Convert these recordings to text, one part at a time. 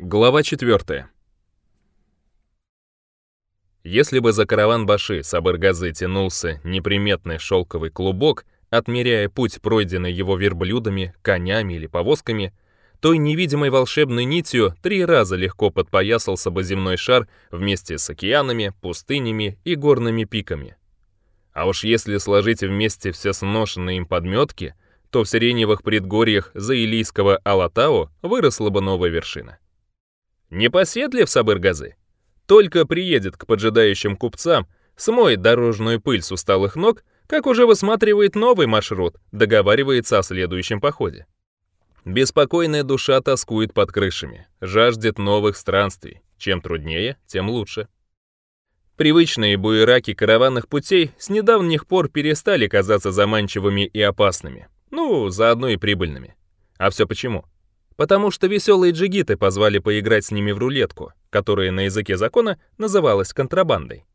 Глава 4. Если бы за караван Баши Сабыргазы тянулся неприметный шелковый клубок, отмеряя путь, пройденный его верблюдами, конями или повозками, той невидимой волшебной нитью три раза легко подпоясался бы земной шар вместе с океанами, пустынями и горными пиками. А уж если сложить вместе все сношенные им подметки, то в сиреневых предгорьях Заилийского Алатау выросла бы новая вершина не Непоседлив Сабыргазы только приедет к поджидающим купцам, смоет дорожную пыль с усталых ног, как уже высматривает новый маршрут, договаривается о следующем походе. Беспокойная душа тоскует под крышами, жаждет новых странствий. Чем труднее, тем лучше. Привычные буераки караванных путей с недавних пор перестали казаться заманчивыми и опасными. Ну, заодно и прибыльными. А все почему? потому что веселые джигиты позвали поиграть с ними в рулетку, которая на языке закона называлась контрабандой.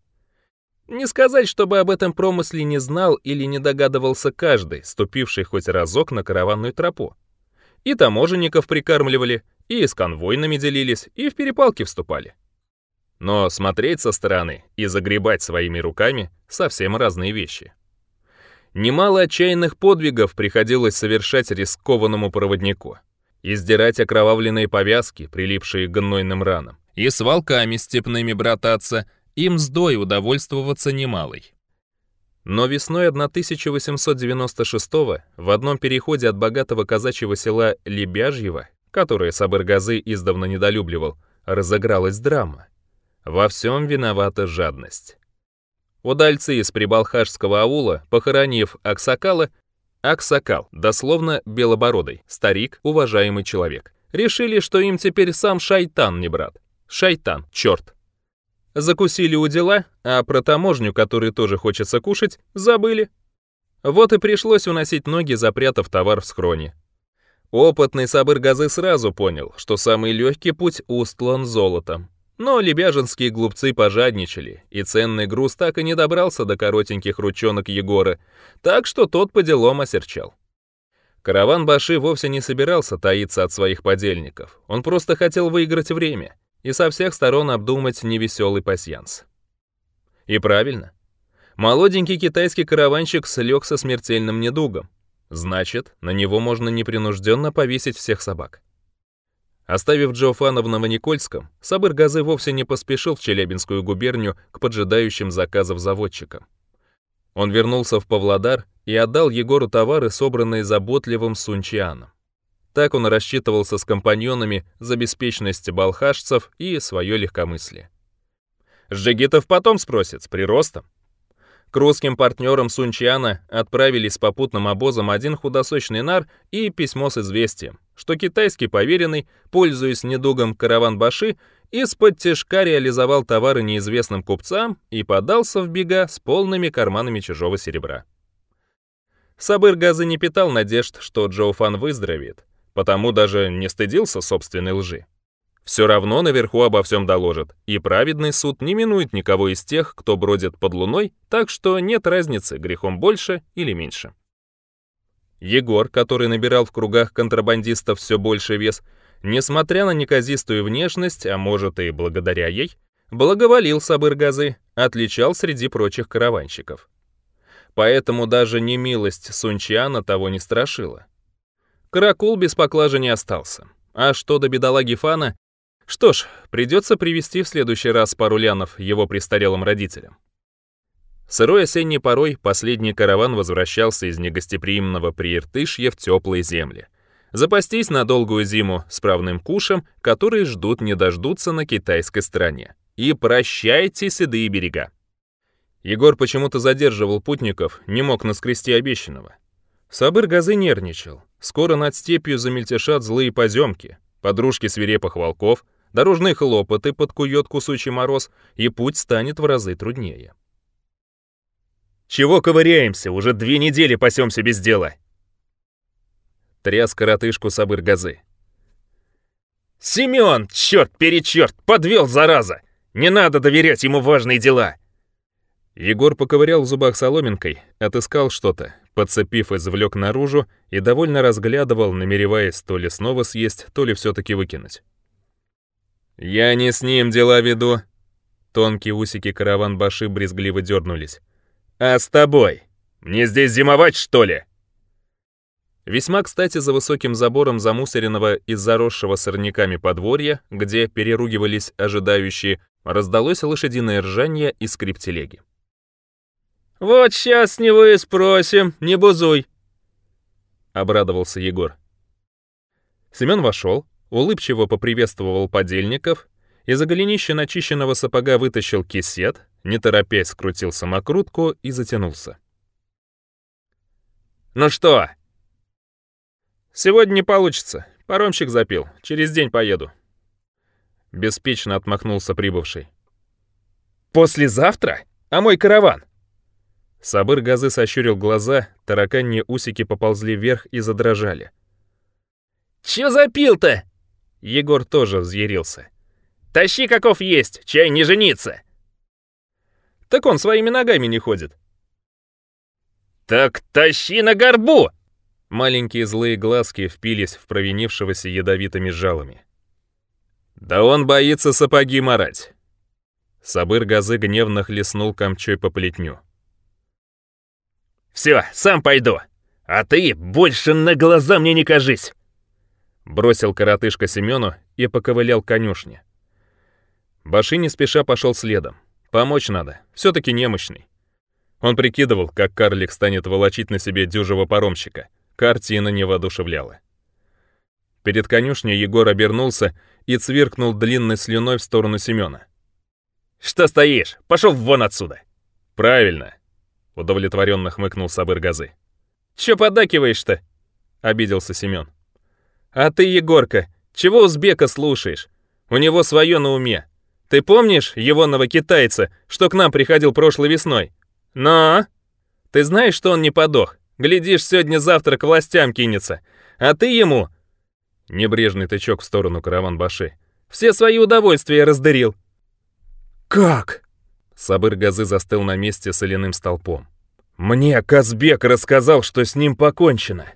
Не сказать, чтобы об этом промысле не знал или не догадывался каждый, ступивший хоть разок на караванную тропу. И таможенников прикармливали, и с конвойными делились, и в перепалки вступали. Но смотреть со стороны и загребать своими руками — совсем разные вещи. Немало отчаянных подвигов приходилось совершать рискованному проводнику — издирать окровавленные повязки, прилипшие к гнойным ранам, и с волками степными брататься, и мздой удовольствоваться немалой. Но весной 1896 в одном переходе от богатого казачьего села Лебяжьего, которое Сабыргазы издавна недолюбливал, разыгралась драма. Во всем виновата жадность. Удальцы из прибалхашского аула, похоронив Аксакала, Аксакал, дословно «белобородый», «старик», «уважаемый человек». Решили, что им теперь сам шайтан не брат. Шайтан, черт. Закусили у дела, а про таможню, который тоже хочется кушать, забыли. Вот и пришлось уносить ноги, запрятав товар в схроне. Опытный Сабыр Газы сразу понял, что самый легкий путь устлан золотом. Но лебяжинские глупцы пожадничали, и ценный груз так и не добрался до коротеньких ручонок Егора, так что тот по делам осерчал. Караван Баши вовсе не собирался таиться от своих подельников, он просто хотел выиграть время и со всех сторон обдумать невеселый пасьянс. И правильно. Молоденький китайский караванщик слег со смертельным недугом. Значит, на него можно непринужденно повесить всех собак. Оставив Джофанов в Никольском, Сабыр Газы вовсе не поспешил в Челябинскую губернию к поджидающим заказов заводчикам. Он вернулся в Павлодар и отдал Егору товары, собранные заботливым Сунчианом. Так он рассчитывался с компаньонами за беспечность балхашцев и свое легкомыслие. «Жигитов потом спросит, с приростом». К русским партнерам Сунчиана отправились с попутным обозом один худосочный нар и письмо с известием что китайский поверенный, пользуясь недугом караван-баши, из-под тяжка реализовал товары неизвестным купцам и подался в бега с полными карманами чужого серебра. Сабыр Газы не питал надежд, что Джоуфан выздоровеет, потому даже не стыдился собственной лжи. Все равно наверху обо всем доложат, и праведный суд не минует никого из тех, кто бродит под луной, так что нет разницы, грехом больше или меньше. Егор, который набирал в кругах контрабандистов все больше вес, несмотря на неказистую внешность, а может и благодаря ей, благоволил Сабыргазы, отличал среди прочих караванщиков. Поэтому даже немилость Сунчиана того не страшила. Каракул без поклажи не остался. А что до бедолаги Фана? Что ж, придется привести в следующий раз пару лянов его престарелым родителям. Сырой осенний порой последний караван возвращался из негостеприимного Приертышья в теплые земли. Запастись на долгую зиму справным кушем, которые ждут не дождутся на китайской стороне. И прощайте седые берега. Егор почему-то задерживал путников, не мог наскрести обещанного. Сабыр Газы нервничал. Скоро над степью замельтешат злые поземки, подружки свирепых волков, дорожные хлопоты подкует кусучий мороз, и путь станет в разы труднее. Чего ковыряемся? Уже две недели пасемся без дела!» Тряс коротышку Сабыр Газы. «Семен, черт перечерт, подвел, зараза! Не надо доверять ему важные дела!» Егор поковырял в зубах соломинкой, отыскал что-то, подцепив, извлек наружу и довольно разглядывал, намереваясь то ли снова съесть, то ли все-таки выкинуть. «Я не с ним дела веду!» Тонкие усики караван-баши брезгливо дернулись. А с тобой? Мне здесь зимовать, что ли?» Весьма кстати за высоким забором замусоренного и заросшего сорняками подворья, где переругивались ожидающие, раздалось лошадиное ржание и скрип телеги. «Вот сейчас с него и спросим, не бузуй!» — обрадовался Егор. Семен вошел, улыбчиво поприветствовал подельников, из-за голенища начищенного сапога вытащил кисет, не торопясь скрутил самокрутку и затянулся. «Ну что?» «Сегодня не получится. Паромщик запил. Через день поеду». Беспечно отмахнулся прибывший. «Послезавтра? А мой караван?» Сабыр газы сощурил глаза, тараканьи усики поползли вверх и задрожали. «Чё запил-то?» Егор тоже взъярился. «Тащи, каков есть, чай не жениться!» Так он своими ногами не ходит. «Так тащи на горбу!» Маленькие злые глазки впились в провинившегося ядовитыми жалами. «Да он боится сапоги морать. Сабыр Газы гневно хлестнул камчой по плетню. «Все, сам пойду! А ты больше на глаза мне не кажись!» Бросил коротышка Семену и поковылял конюшне. Баши не спеша пошел следом. Помочь надо, все-таки немощный. Он прикидывал, как карлик станет волочить на себе дюжего паромщика. Картина не воодушевляла. Перед конюшней Егор обернулся и цвиркнул длинной слюной в сторону Семена. «Что стоишь? Пошел вон отсюда!» «Правильно!» — удовлетворенно хмыкнул Сабыр Газы. «Че поддакиваешь-то?» — обиделся Семен. «А ты, Егорка, чего узбека слушаешь? У него свое на уме. Ты помнишь егонного китайца, что к нам приходил прошлой весной? Но? Ты знаешь, что он не подох? Глядишь, сегодня-завтра к властям кинется. А ты ему...» Небрежный тычок в сторону караван-баши. «Все свои удовольствия раздырил». «Как?» Сабыр Газы застыл на месте соляным столпом. «Мне Казбек рассказал, что с ним покончено».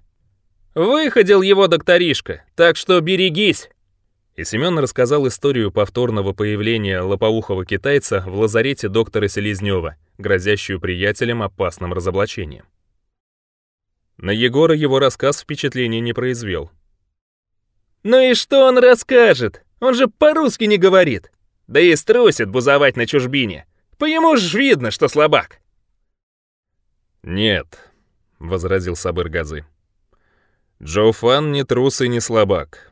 «Выходил его докторишка, так что берегись!» И Семен рассказал историю повторного появления лопоухого китайца в лазарете доктора Селезнева, грозящую приятелям опасным разоблачением. На Егора его рассказ впечатления не произвел. «Ну и что он расскажет? Он же по-русски не говорит. Да и струсит бузовать на чужбине. По ему ж видно, что слабак». «Нет», — возразил Сабыр Газы. «Джоуфан не трус и не слабак.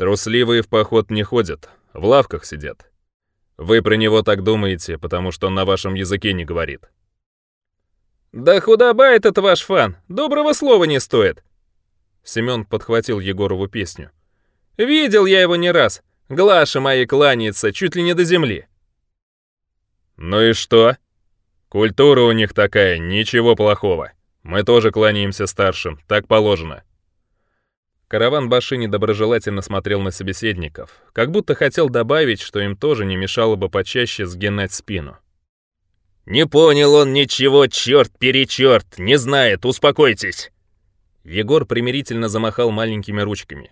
Трусливые в поход не ходят, в лавках сидят. Вы про него так думаете, потому что он на вашем языке не говорит. Да худоба этот ваш фан, доброго слова не стоит. Семён подхватил Егорову песню. Видел я его не раз. Глаша моей кланяется чуть ли не до земли. Ну и что? Культура у них такая, ничего плохого. Мы тоже кланяемся старшим, так положено. Караван Башини доброжелательно смотрел на собеседников, как будто хотел добавить, что им тоже не мешало бы почаще сгинать спину. «Не понял он ничего, черт-перечерт! Не знает, успокойтесь!» Егор примирительно замахал маленькими ручками.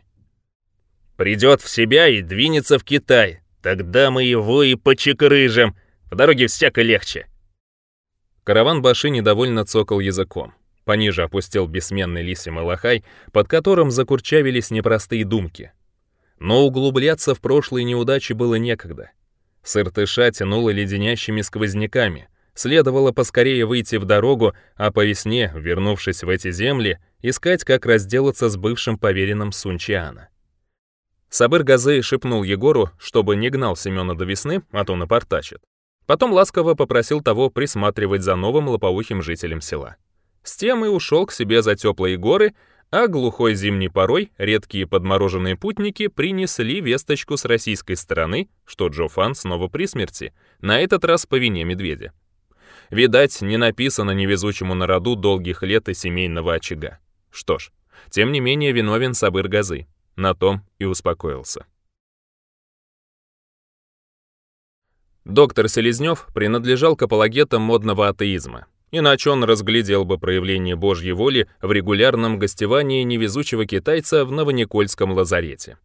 «Придет в себя и двинется в Китай. Тогда мы его и почекрыжем. По дороге всяко легче». Караван Баши недовольно цокал языком. Пониже опустил бессменный лисий малахай, под которым закурчавились непростые думки. Но углубляться в прошлые неудачи было некогда. Сыртыша тянуло леденящими сквозняками, следовало поскорее выйти в дорогу, а по весне, вернувшись в эти земли, искать, как разделаться с бывшим поверенным Сунчиана. Сабыр Газей шепнул Егору, чтобы не гнал Семена до весны, а то напортачит. Потом ласково попросил того присматривать за новым лопоухим жителем села. С тем и ушел к себе за теплые горы, а глухой зимний порой редкие подмороженные путники принесли весточку с российской стороны, что Джо Фан снова при смерти, на этот раз по вине медведя. Видать, не написано невезучему народу долгих лет и семейного очага. Что ж, тем не менее виновен Сабыр Газы. На том и успокоился. Доктор Селезнев принадлежал к апологетам модного атеизма. Иначе он разглядел бы проявление Божьей воли в регулярном гостевании невезучего китайца в Новоникольском лазарете.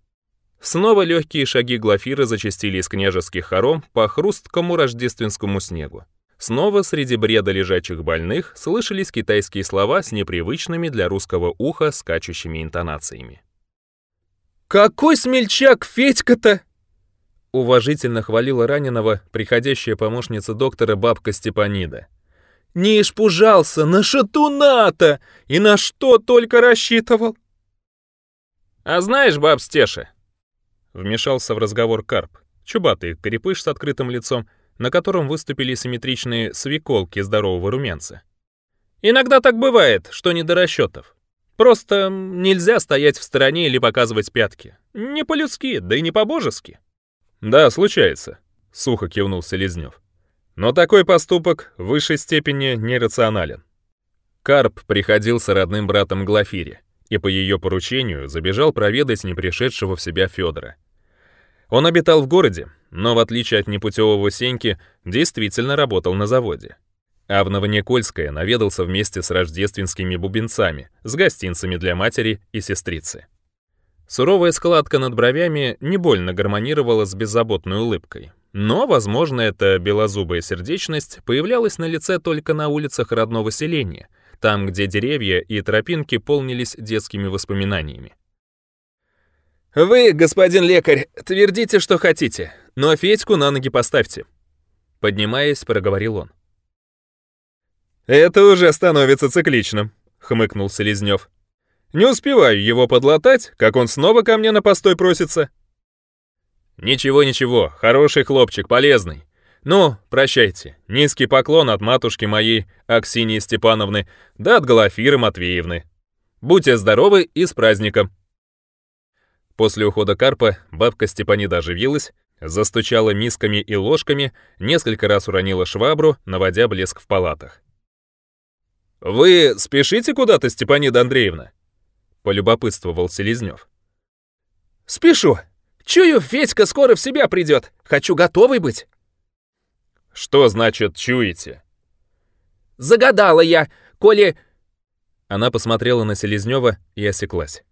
Снова легкие шаги Глафира зачастили из княжеских хором по хрусткому рождественскому снегу. Снова среди бреда лежачих больных слышались китайские слова с непривычными для русского уха скачущими интонациями. «Какой смельчак Федька-то!» Уважительно хвалила раненого приходящая помощница доктора бабка Степанида — не испужался, на шату НАТО и на что только рассчитывал. «А знаешь, баб Стеша?» Вмешался в разговор Карп, чубатый крепыш с открытым лицом, на котором выступили симметричные свеколки здорового румянца. «Иногда так бывает, что не до расчетов. Просто нельзя стоять в стороне или показывать пятки. Не по-людски, да и не по-божески». «Да, случается», — сухо кивнул Селезнев. Но такой поступок в высшей степени нерационален. Карп приходился родным братом Глафире и по ее поручению забежал проведать непришедшего в себя Федора. Он обитал в городе, но в отличие от непутевого Сеньки, действительно работал на заводе. А в Новоникольское наведался вместе с рождественскими бубенцами, с гостинцами для матери и сестрицы. Суровая складка над бровями не больно гармонировала с беззаботной улыбкой, но, возможно, эта белозубая сердечность появлялась на лице только на улицах родного селения, там, где деревья и тропинки полнились детскими воспоминаниями. «Вы, господин лекарь, твердите, что хотите, но Федьку на ноги поставьте», — поднимаясь, проговорил он. «Это уже становится цикличным», — хмыкнул Селезнев. «Не успеваю его подлатать, как он снова ко мне на постой просится». «Ничего, ничего, хороший хлопчик, полезный. Ну, прощайте. Низкий поклон от матушки моей, Аксинии Степановны, да от Глафиры Матвеевны. Будьте здоровы и с праздником!» После ухода Карпа бабка Степанида оживилась, застучала мисками и ложками, несколько раз уронила швабру, наводя блеск в палатах. «Вы спешите куда-то, Степанида Андреевна?» — полюбопытствовал Селезнев. «Спешу!» Чую, Федька скоро в себя придет. Хочу готовый быть. Что значит «чуете»? Загадала я, коли... Она посмотрела на Селезнева и осеклась.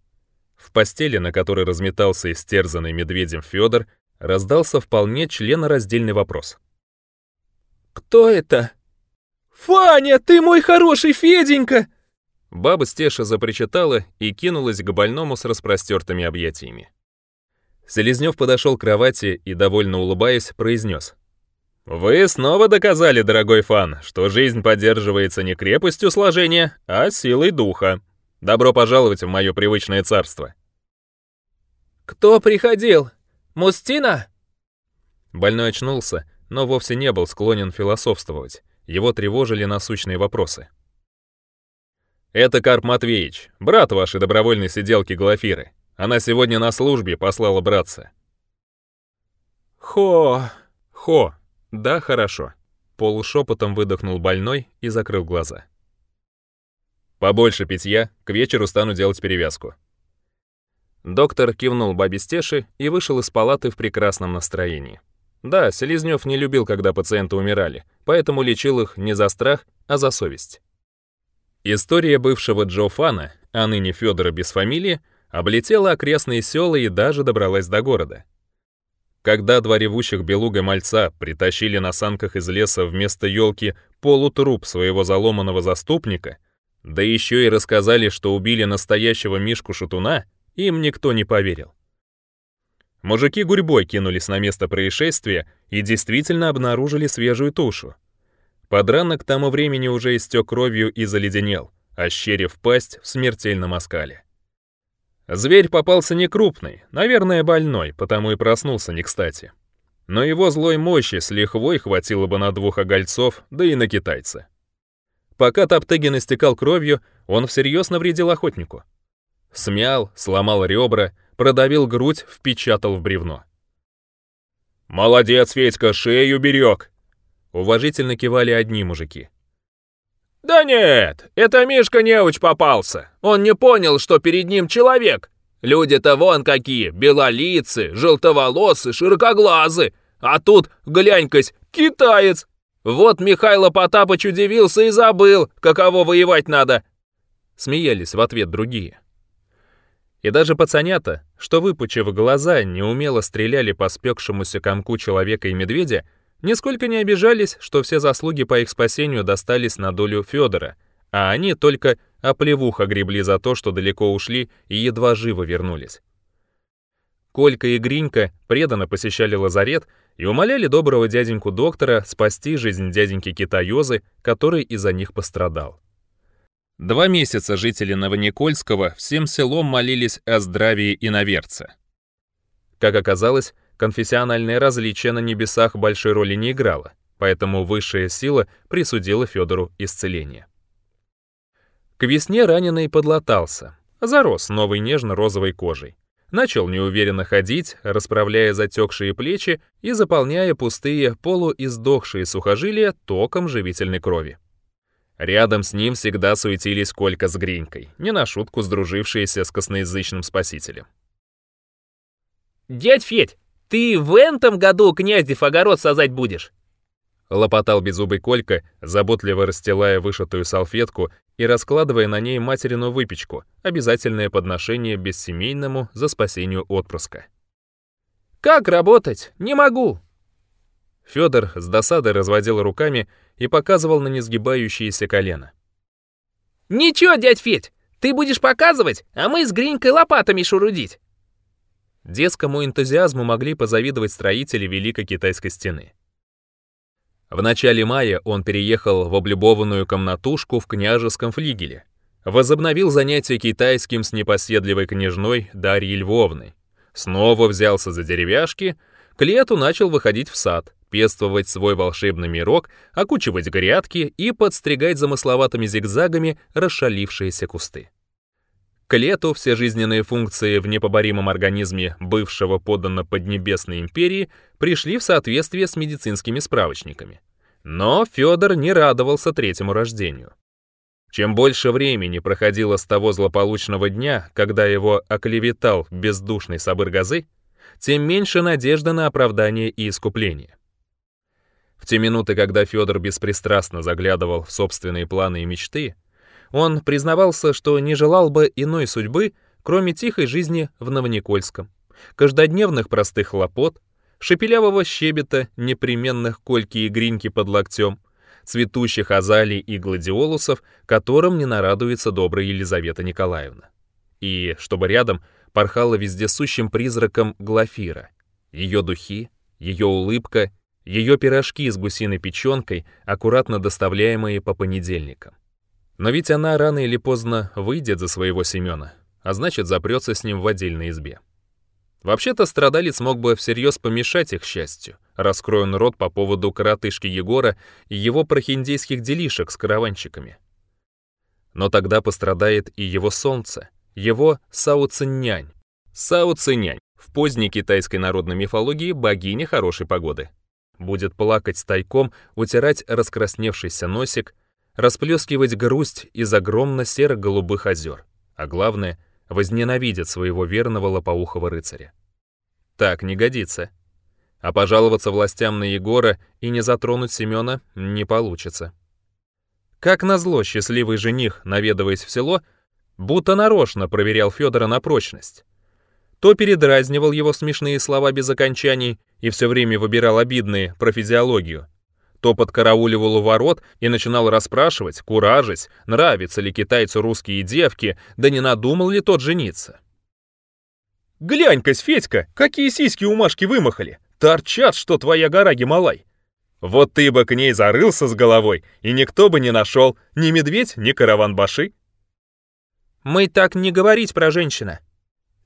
В постели, на которой разметался истерзанный медведем Федор, раздался вполне членораздельный вопрос. «Кто это?» «Фаня, ты мой хороший Феденька!» Баба Стеша запричитала и кинулась к больному с распростертыми объятиями. Селезнев подошел к кровати и, довольно улыбаясь, произнес. «Вы снова доказали, дорогой фан, что жизнь поддерживается не крепостью сложения, а силой духа. Добро пожаловать в мое привычное царство». «Кто приходил? Мустина?» Больной очнулся, но вовсе не был склонен философствовать. Его тревожили насущные вопросы. «Это Карп Матвеевич, брат вашей добровольной сиделки Глафиры», она сегодня на службе послала братца. Хо, хо, да, хорошо. Полушепотом выдохнул больной и закрыл глаза. Побольше питья, к вечеру стану делать перевязку. Доктор кивнул бабе Стеши и вышел из палаты в прекрасном настроении. Да, Селезнёв не любил, когда пациенты умирали, поэтому лечил их не за страх, а за совесть. История бывшего Джо Фана, а ныне Федора без фамилии, облетела окрестные села и даже добралась до города. Когда два ревущих белуга мальца притащили на санках из леса вместо елки полутруп своего заломанного заступника, да еще и рассказали, что убили настоящего Мишку-шатуна, им никто не поверил. Мужики гурьбой кинулись на место происшествия и действительно обнаружили свежую тушу. Подранок тому времени уже истек кровью и заледенел, ощерив пасть в смертельном оскале. Зверь попался не крупный, наверное, больной, потому и проснулся не кстати. Но его злой мощи с лихвой хватило бы на двух огольцов, да и на китайца. Пока Топтыгин истекал кровью, он всерьез навредил охотнику. Смял, сломал ребра, продавил грудь, впечатал в бревно. «Молодец, Федька, шею берег!» Уважительно кивали одни мужики. «Да нет, это Мишка Неуч попался. Он не понял, что перед ним человек. Люди-то вон какие, белолицы, желтоволосы, широкоглазы. А тут, глянь-кась, китаец. Вот Михайло Потапыч удивился и забыл, каково воевать надо». Смеялись в ответ другие. И даже пацанята, что выпучив глаза, неумело стреляли по спекшемуся комку человека и медведя, нисколько не обижались, что все заслуги по их спасению достались на долю Федора, а они только оплевуха гребли за то, что далеко ушли и едва живо вернулись. Колька и Гринька преданно посещали лазарет и умоляли доброго дяденьку доктора спасти жизнь дяденьки Китаёзы, который из-за них пострадал. Два месяца жители Новоникольского всем селом молились о здравии иноверца. Как оказалось, Конфессиональное различие на небесах большой роли не играло, поэтому высшая сила присудила Федору исцеление. К весне раненый подлатался, зарос новой нежно-розовой кожей. Начал неуверенно ходить, расправляя затекшие плечи и заполняя пустые полуиздохшие сухожилия током живительной крови. Рядом с ним всегда суетились Колька с Гринькой, не на шутку сдружившиеся с косноязычным спасителем. «Дядь Федь, ты в этом году князев огород сазать будешь!» Лопотал беззубый Колька, заботливо расстилая вышитую салфетку и раскладывая на ней материну выпечку, обязательное подношение бессемейному за спасению отпрыска. «Как работать? Не могу!» Федор с досадой разводил руками и показывал на несгибающиеся колено. «Ничего, дядь Федь, ты будешь показывать, а мы с Гринькой лопатами шурудить!» Детскому энтузиазму могли позавидовать строители Великой Китайской стены. В начале мая он переехал в облюбованную комнатушку в княжеском флигеле, возобновил занятия китайским с непоседливой княжной Дарьей Львовной, снова взялся за деревяшки, к лету начал выходить в сад, пествовать свой волшебный мирок, окучивать грядки и подстригать замысловатыми зигзагами расшалившиеся кусты. К лету все жизненные функции в непоборимом организме бывшего подданно Поднебесной империи пришли в соответствие с медицинскими справочниками. Но Федор не радовался третьему рождению. Чем больше времени проходило с того злополучного дня, когда его оклеветал бездушный Сабыр-Газы, тем меньше надежда на оправдание и искупление. В те минуты, когда Федор беспристрастно заглядывал в собственные планы и мечты, он признавался, что не желал бы иной судьбы, кроме тихой жизни в Новоникольском, каждодневных простых хлопот, шепелявого щебета, непременных кольки и гриньки под локтем, цветущих азалий и гладиолусов, которым не нарадуется добрая Елизавета Николаевна. И чтобы рядом порхала вездесущим призраком Глафира. Ее духи, ее улыбка, ее пирожки с гусиной печенкой, аккуратно доставляемые по понедельникам. Но ведь она рано или поздно выйдет за своего Семена, а значит запрется с ним в отдельной избе. Вообще-то страдалец мог бы всерьез помешать их счастью, раскроен рот по поводу коротышки Егора и его прохиндейских делишек с караванчиками. Но тогда пострадает и его солнце, его Сауцинянь. Сауцинянь в поздней китайской народной мифологии богиня хорошей погоды. Будет плакать тайком, утирать раскрасневшийся носик, расплескивать грусть из огромно серо-голубых озер, а главное, возненавидеть своего верного лопоухого рыцаря. Так не годится. А пожаловаться властям на Егора и не затронуть Семена не получится. Как назло, счастливый жених, наведываясь в село, будто нарочно проверял Федора на прочность. То передразнивал его смешные слова без окончаний и все время выбирал обидные про физиологию, то подкарауливал у ворот и начинал расспрашивать, куражить, нравятся ли китайцу русские девки, да не надумал ли тот жениться. «Глянь-ка, Федька, какие сиськи у Машки вымахали! Торчат, что твоя гора Гималай!» Вот ты бы к ней зарылся с головой, и никто бы не нашел ни медведь, ни караван-баши. «Мы так не говорить про женщина»,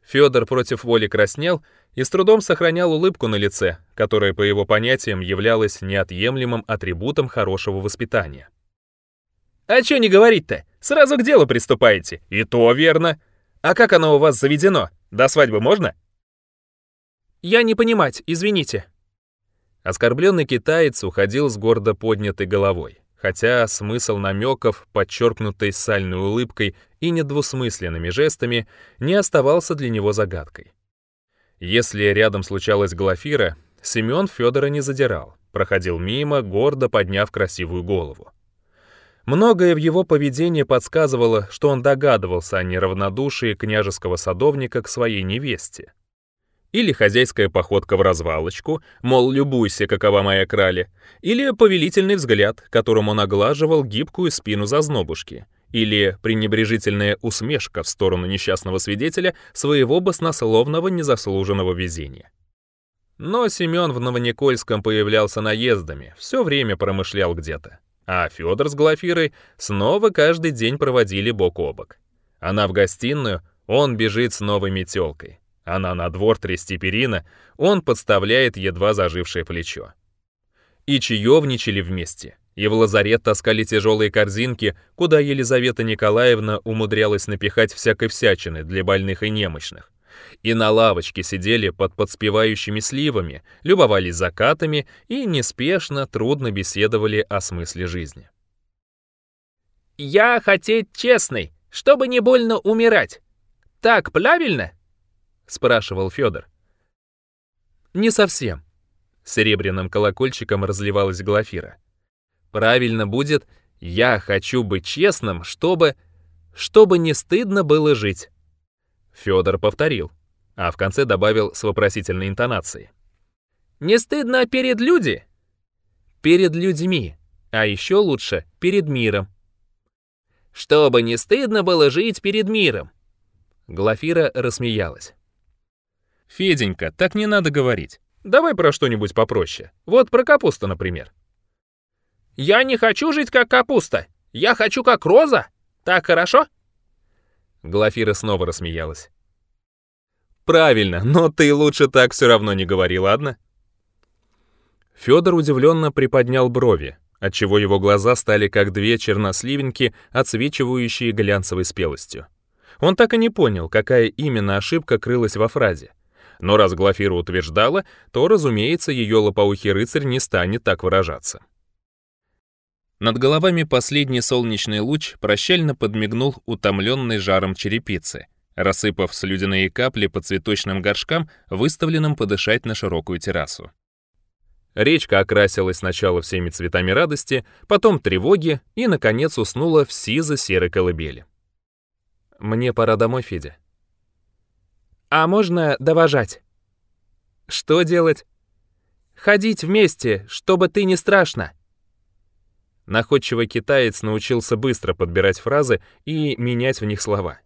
Федор против воли краснел и с трудом сохранял улыбку на лице, которая, по его понятиям, являлась неотъемлемым атрибутом хорошего воспитания. «А чё не говорить-то? Сразу к делу приступаете. И то верно. А как оно у вас заведено? До свадьбы можно?» «Я не понимать, извините». Оскорбленный китаец уходил с гордо поднятой головой хотя смысл намеков, подчеркнутый сальной улыбкой и недвусмысленными жестами, не оставался для него загадкой. Если рядом случалась Глафира, Семен Федора не задирал, проходил мимо, гордо подняв красивую голову. Многое в его поведении подсказывало, что он догадывался о неравнодушии княжеского садовника к своей невесте — или хозяйская походка в развалочку, мол, любуйся, какова моя краля, или повелительный взгляд, которым он оглаживал гибкую спину зазнобушки, или пренебрежительная усмешка в сторону несчастного свидетеля своего баснословного незаслуженного везения. Но Семен в Новоникольском появлялся наездами, все время промышлял где-то. А Федор с Глафирой снова каждый день проводили бок о бок. Она в гостиную, он бежит с новой метелкой. Она на двор Трестиперина, он подставляет едва зажившее плечо. И чаевничали вместе, и в лазарет таскали тяжелые корзинки, куда Елизавета Николаевна умудрялась напихать всякой всячины для больных и немощных. И на лавочке сидели под подспевающими сливами, любовались закатами и неспешно, трудно беседовали о смысле жизни. «Я хотеть честный, чтобы не больно умирать. Так правильно?» — спрашивал Федор. «Не совсем», — серебряным колокольчиком разливалась Глафира. «Правильно будет, я хочу быть честным, чтобы... чтобы не стыдно было жить». Федор повторил, а в конце добавил с вопросительной интонацией. «Не стыдно перед люди?» «Перед людьми, а еще лучше перед миром». «Чтобы не стыдно было жить перед миром». Глафира рассмеялась. «Феденька, так не надо говорить. Давай про что-нибудь попроще. Вот про капусту, например». «Я не хочу жить как капуста. Я хочу как роза. Так хорошо?» Глафира снова рассмеялась. «Правильно, но ты лучше так все равно не говори, ладно?» Федор удивленно приподнял брови, отчего его глаза стали как две черносливеньки, отсвечивающие глянцевой спелостью. Он так и не понял, какая именно ошибка крылась во фразе. Но раз Глафира утверждала, то, разумеется, ее лопоухий рыцарь не станет так выражаться. Над головами последний солнечный луч прощально подмигнул утомленной жаром черепицы, рассыпав слюдяные капли по цветочным горшкам, выставленным подышать на широкую террасу. Речка окрасилась сначала всеми цветами радости, потом тревоги и, наконец, уснула в сизо-серой колыбели. «Мне пора домой, Федя», а можно добожать? Что делать? Ходить вместе, чтобы ты не страшно. Находчивый китаец научился быстро подбирать фразы и менять в них слова.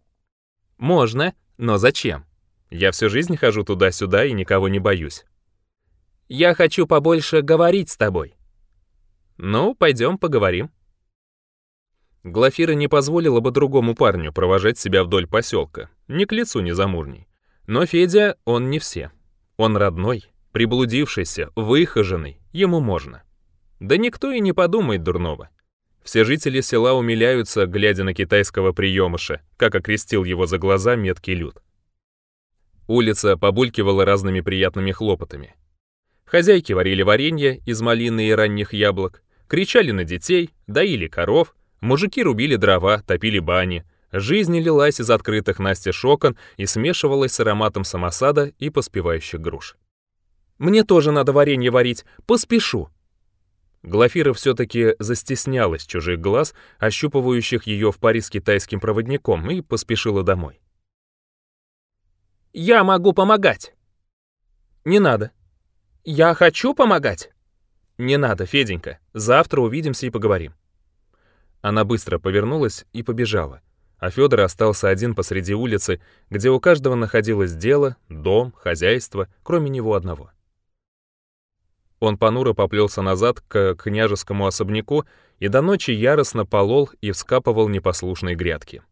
Можно, но зачем? Я всю жизнь хожу туда-сюда и никого не боюсь. Я хочу побольше говорить с тобой. Ну, пойдем поговорим. Глафира не позволила бы другому парню провожать себя вдоль поселка. Ни к лицу, ни замурней. Но Федя, он не все. Он родной, приблудившийся, выхоженный, ему можно. Да никто и не подумает дурного. Все жители села умиляются, глядя на китайского приемыша, как окрестил его за глаза меткий люд. Улица побулькивала разными приятными хлопотами. Хозяйки варили варенье из малины и ранних яблок, кричали на детей, доили коров, мужики рубили дрова, топили бани, Жизнь лилась из открытых Насте окон и смешивалась с ароматом самосада и поспевающих груш. «Мне тоже надо варенье варить, поспешу!» Глафира все-таки застеснялась чужих глаз, ощупывающих ее в паре с китайским проводником, и поспешила домой. «Я могу помогать!» «Не надо!» «Я хочу помогать!» «Не надо, Феденька, завтра увидимся и поговорим!» Она быстро повернулась и побежала — а Федор остался один посреди улицы, где у каждого находилось дело, дом, хозяйство, кроме него одного. Он понуро поплелся назад к княжескому особняку и до ночи яростно полол и вскапывал непослушные грядки.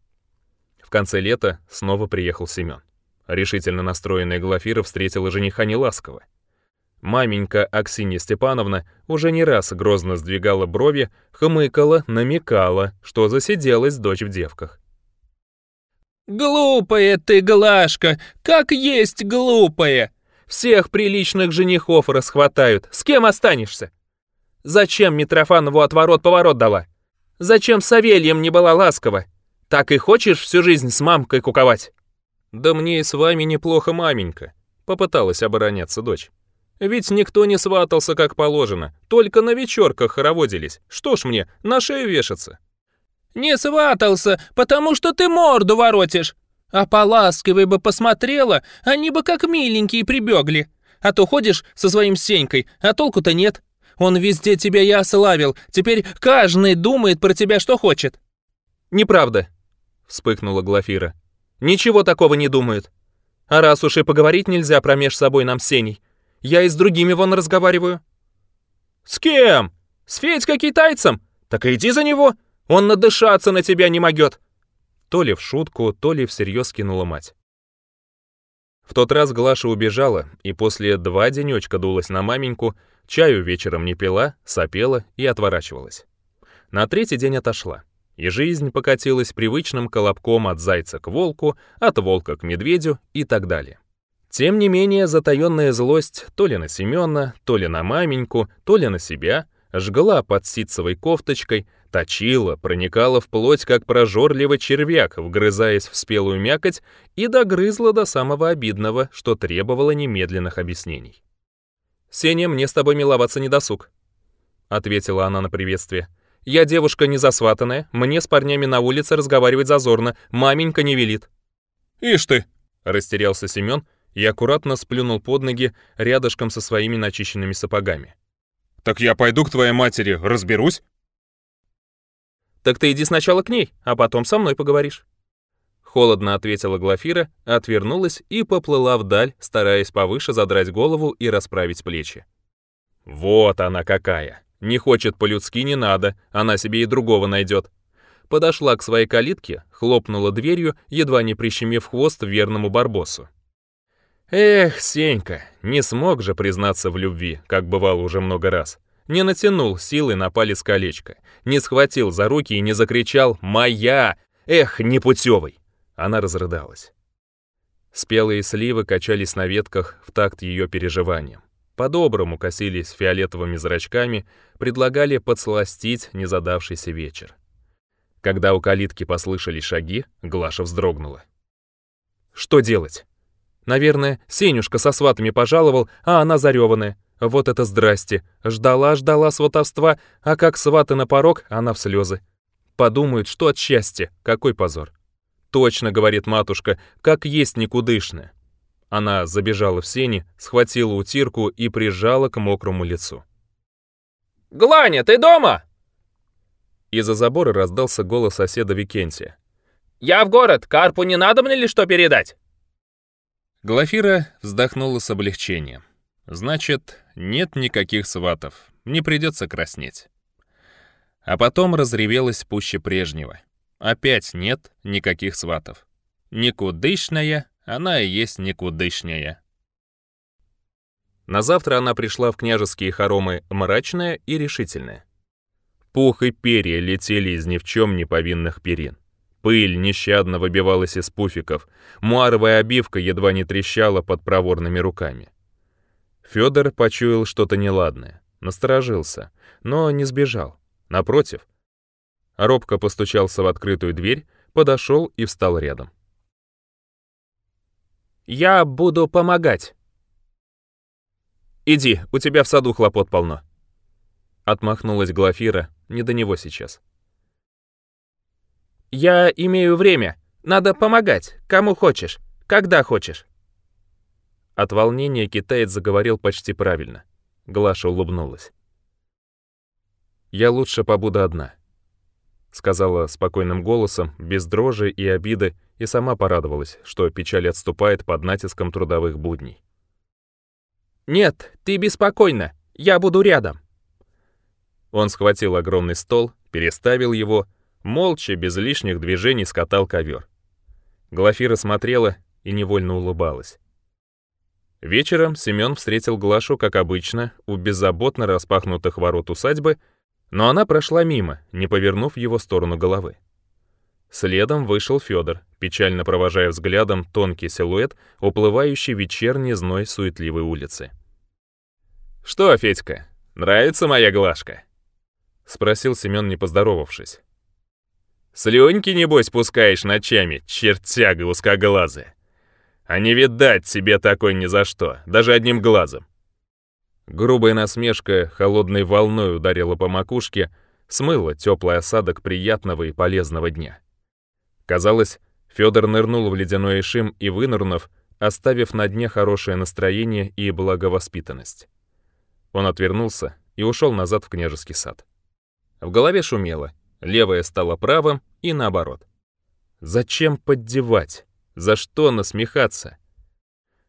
В конце лета снова приехал Семен. Решительно настроенная Глафира встретила жениха неласково. Маменька Аксинья Степановна уже не раз грозно сдвигала брови, хмыкала, намекала, что засиделась дочь в девках. Глупая ты, Глашка, как есть глупая. Всех приличных женихов расхватают. С кем останешься? Зачем Митрофанову отворот-поворот дала? Зачем Савельем не была ласкова? Так и хочешь всю жизнь с мамкой куковать? Да мне и с вами неплохо, маменька, попыталась обороняться дочь. Ведь никто не сватался как положено, только на вечерках хороводились. Что ж мне, на шею вешаться? Не сватался, потому что ты морду воротишь. А поласкивай бы посмотрела, они бы как миленькие прибегли. А то ходишь со своим Сенькой, а толку-то нет. Он везде тебя я славил, теперь каждый думает про тебя, что хочет». «Неправда», — вспыхнула Глафира. «Ничего такого не думают. А раз уж и поговорить нельзя про меж собой нам Сеней, я и с другими вон разговариваю». «С кем? С Федька китайцем? Так иди за него. Он надышаться на тебя не могет!» То ли в шутку, то ли всерьез кинула мать. В тот раз Глаша убежала и после два денечка дулась на маменьку, чаю вечером не пила, сопела и отворачивалась. На третий день отошла, и жизнь покатилась привычным колобком от зайца к волку, от волка к медведю и так далее. Тем не менее, затаённая злость то ли на Семёна, то ли на маменьку, то ли на себя — жгла под ситцевой кофточкой, точила, проникала в плоть, как прожорливый червяк, вгрызаясь в спелую мякоть, и догрызла до самого обидного, что требовало немедленных объяснений. «Сеня, мне с тобой миловаться не досуг», — ответила она на приветствие. «Я девушка не засватанная, мне с парнями на улице разговаривать зазорно, маменька не велит». «Ишь ты!» — растерялся Семен и аккуратно сплюнул под ноги рядышком со своими начищенными сапогами. Так я пойду к твоей матери, разберусь. Так ты иди сначала к ней, а потом со мной поговоришь. Холодно ответила Глафира, отвернулась и поплыла вдаль, стараясь повыше задрать голову и расправить плечи. Вот она какая! Не хочет по-людски не надо, она себе и другого найдет. Подошла к своей калитке, хлопнула дверью, едва не прищемив хвост верному барбосу. Эх, Сенька, не смог же признаться в любви, как бывало уже много раз. Не натянул силы на палец колечко, не схватил за руки и не закричал «Моя!» Эх, непутевый! Она разрыдалась. Спелые сливы качались на ветках в такт ее переживаниям. По-доброму косились фиолетовыми зрачками, предлагали подсластить незадавшийся вечер. Когда у калитки послышались шаги, Глаша вздрогнула. «Что делать?» Наверное, Сенюшка со сватами пожаловал, а она зареванная. Вот это здрасте. Ждала-ждала сватовства, а как сваты на порог, она в слезы. Подумают, что от счастья. Какой позор. «Точно», — говорит матушка, — «как есть никудышная». Она забежала в сени, схватила утирку и прижала к мокрому лицу. «Гланя, ты дома?» Из-за забора раздался голос соседа Викентия. «Я в город. Карпу не надо мне ли что передать?» Глафира вздохнула с облегчением. Значит, нет никаких сватов, не придется краснеть. А потом разревелась пуще прежнего. Опять нет никаких сватов. Никудышная, она и есть никудышняя. На завтра она пришла в княжеские хоромы мрачная и решительная. Пух и перья летели из ни в чем не повинных перин. Пыль нещадно выбивалась из пуфиков, муаровая обивка едва не трещала под проворными руками. Федор почуял что-то неладное, насторожился, но не сбежал. Напротив, робко постучался в открытую дверь, подошел и встал рядом. «Я буду помогать!» «Иди, у тебя в саду хлопот полно!» Отмахнулась Глафира, не до него сейчас. Я имею время. Надо помогать, кому хочешь, когда хочешь». От волнения китаец заговорил почти правильно. Глаша улыбнулась. «Я лучше побуду одна», — сказала спокойным голосом, без дрожи и обиды, и сама порадовалась, что печаль отступает под натиском трудовых будней. «Нет, ты беспокойна. Я буду рядом». Он схватил огромный стол, переставил его — молча, без лишних движений скатал ковер. Глафира смотрела и невольно улыбалась. Вечером Семен встретил Глашу, как обычно, у беззаботно распахнутых ворот усадьбы, но она прошла мимо, не повернув его сторону головы. Следом вышел Федор, печально провожая взглядом тонкий силуэт, уплывающий вечерней зной суетливой улицы. «Что, Федька, нравится моя Глашка?» — спросил Семен, не поздоровавшись. Слюньки, небось, пускаешь ночами, чертяга узкоглазая. А не видать себе такой ни за что, даже одним глазом. Грубая насмешка холодной волной ударила по макушке, смыла теплый осадок приятного и полезного дня. Казалось, Федор нырнул в ледяной шим и вынырнув, оставив на дне хорошее настроение и благовоспитанность. Он отвернулся и ушел назад в княжеский сад. В голове шумело, левое стало правым и наоборот. Зачем поддевать? За что насмехаться?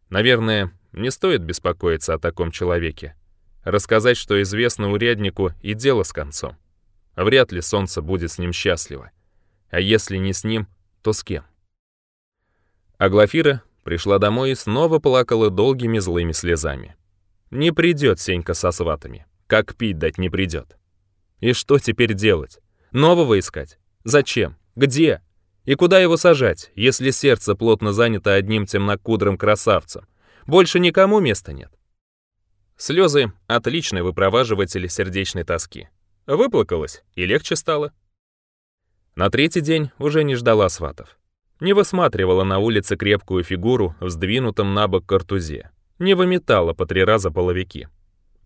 Наверное, не стоит беспокоиться о таком человеке. Рассказать, что известно уряднику, и дело с концом. Вряд ли солнце будет с ним счастливо. А если не с ним, то с кем? Аглафира пришла домой и снова плакала долгими злыми слезами. Не придет Сенька со сватами. Как пить дать не придет. И что теперь делать? Нового искать? Зачем? Где? И куда его сажать, если сердце плотно занято одним темнокудрым красавцем? Больше никому места нет. Слезы — отличный выпроваживатель сердечной тоски. Выплакалась и легче стало. На третий день уже не ждала сватов. Не высматривала на улице крепкую фигуру в сдвинутом на бок картузе. Не выметала по три раза половики.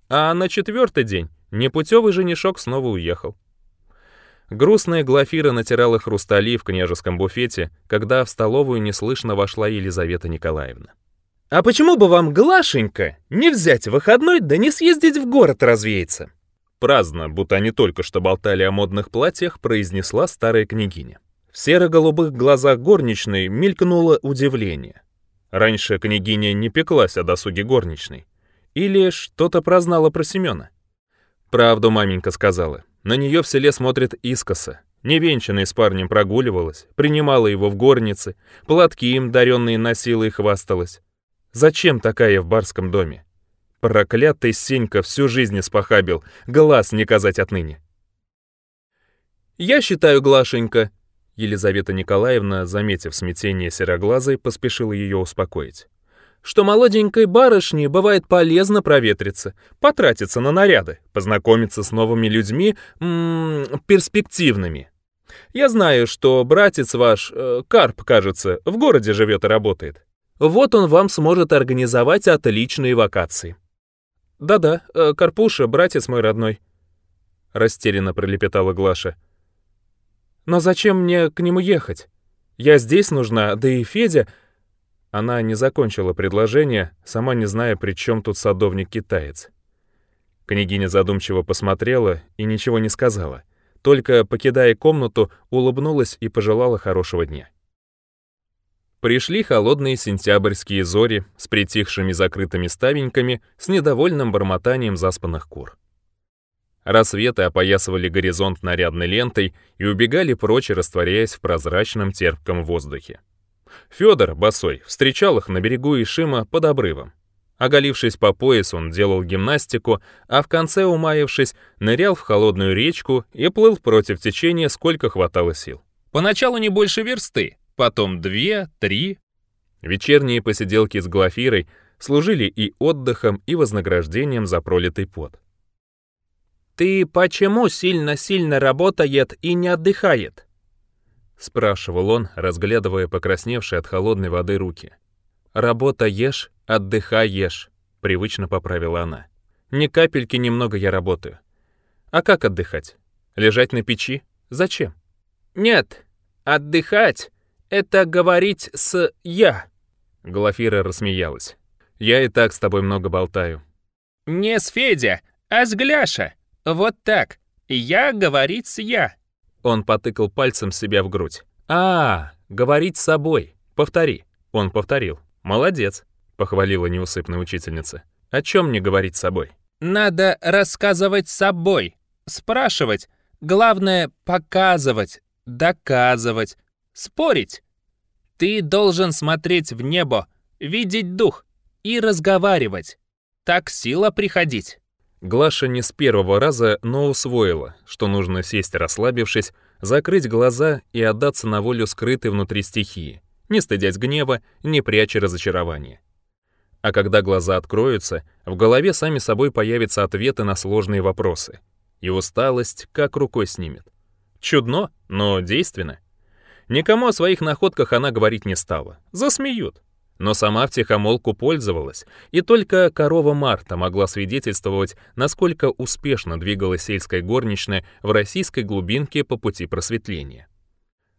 А на четвертый день непутевый женишок снова уехал. Грустная Глафира натирала хрустали в княжеском буфете, когда в столовую неслышно вошла Елизавета Николаевна. «А почему бы вам, Глашенька, не взять выходной, да не съездить в город развеяться?» Праздно, будто они только что болтали о модных платьях, произнесла старая княгиня. В серо-голубых глазах горничной мелькнуло удивление. Раньше княгиня не пеклась о досуге горничной. Или что-то прознала про Семена. «Правду маменька сказала», на нее в селе смотрят искоса. Невенчанная с парнем прогуливалась, принимала его в горнице, платки им даренные носила и хвасталась. Зачем такая в барском доме? Проклятый Сенька всю жизнь спохабил, глаз не казать отныне. «Я считаю, Глашенька», Елизавета Николаевна, заметив смятение сероглазой, поспешила ее успокоить что молоденькой барышне бывает полезно проветриться, потратиться на наряды, познакомиться с новыми людьми, м -м, перспективными. Я знаю, что братец ваш, э, Карп, кажется, в городе живет и работает. Вот он вам сможет организовать отличные вакации. Да-да, э, Карпуша, братец мой родной. Растерянно пролепетала Глаша. Но зачем мне к нему ехать? Я здесь нужна, да и Федя... Она не закончила предложение, сама не зная, при чем тут садовник-китаец. Княгиня задумчиво посмотрела и ничего не сказала, только, покидая комнату, улыбнулась и пожелала хорошего дня. Пришли холодные сентябрьские зори с притихшими закрытыми ставеньками, с недовольным бормотанием заспанных кур. Рассветы опоясывали горизонт нарядной лентой и убегали прочь, растворяясь в прозрачном терпком воздухе. Федор, босой, встречал их на берегу Ишима под обрывом. Оголившись по пояс, он делал гимнастику, а в конце, умаявшись, нырял в холодную речку и плыл против течения, сколько хватало сил. Поначалу не больше версты, потом две, три. Вечерние посиделки с Глафирой служили и отдыхом, и вознаграждением за пролитый пот. «Ты почему сильно-сильно работает и не отдыхает?» — спрашивал он, разглядывая покрасневшие от холодной воды руки. «Работа ешь, отдыхай ешь», — привычно поправила она. «Ни капельки немного я работаю». «А как отдыхать? Лежать на печи? Зачем?» «Нет, отдыхать — это говорить с «я». Глафира рассмеялась. «Я и так с тобой много болтаю». «Не с Федя, а с Гляша. Вот так. Я говорить с «я». Он потыкал пальцем себя в грудь. «А, говорить с собой. Повтори». Он повторил. «Молодец», — похвалила неусыпная учительница. «О чем мне говорить с собой?» «Надо рассказывать с собой. Спрашивать. Главное — показывать, доказывать, спорить. Ты должен смотреть в небо, видеть дух и разговаривать. Так сила приходить». Глаша не с первого раза, но усвоила, что нужно сесть расслабившись, закрыть глаза и отдаться на волю скрытой внутри стихии, не стыдясь гнева, не пряча разочарования. А когда глаза откроются, в голове сами собой появятся ответы на сложные вопросы. И усталость как рукой снимет. Чудно, но действенно. Никому о своих находках она говорить не стала. Засмеют. Но сама втихомолку пользовалась, и только корова Марта могла свидетельствовать, насколько успешно двигалась сельская горничная в российской глубинке по пути просветления.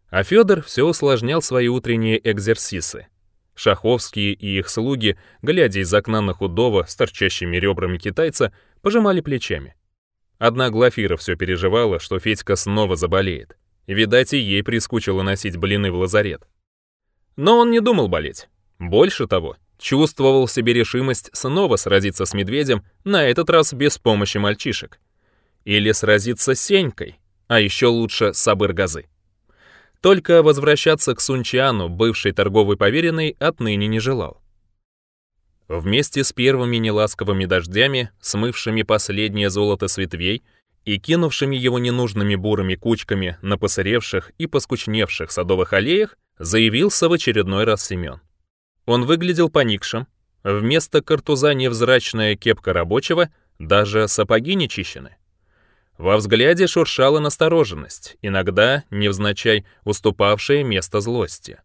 А Федор все усложнял свои утренние экзерсисы. Шаховские и их слуги, глядя из окна на худого с торчащими ребрами китайца, пожимали плечами. Одна Глафира все переживала, что Федька снова заболеет. Видать, и ей прискучило носить блины в лазарет. Но он не думал болеть. Больше того, чувствовал в себе решимость снова сразиться с медведем, на этот раз без помощи мальчишек. Или сразиться с Сенькой, а еще лучше с Абыргазы. Только возвращаться к Сунчиану, бывшей торговой поверенной, отныне не желал. Вместе с первыми неласковыми дождями, смывшими последнее золото с ветвей и кинувшими его ненужными бурыми кучками на посыревших и поскучневших садовых аллеях, заявился в очередной раз Семен. Он выглядел поникшим, вместо картуза невзрачная кепка рабочего, даже сапоги не чищены. Во взгляде шуршала настороженность, иногда, невзначай, уступавшая место злости.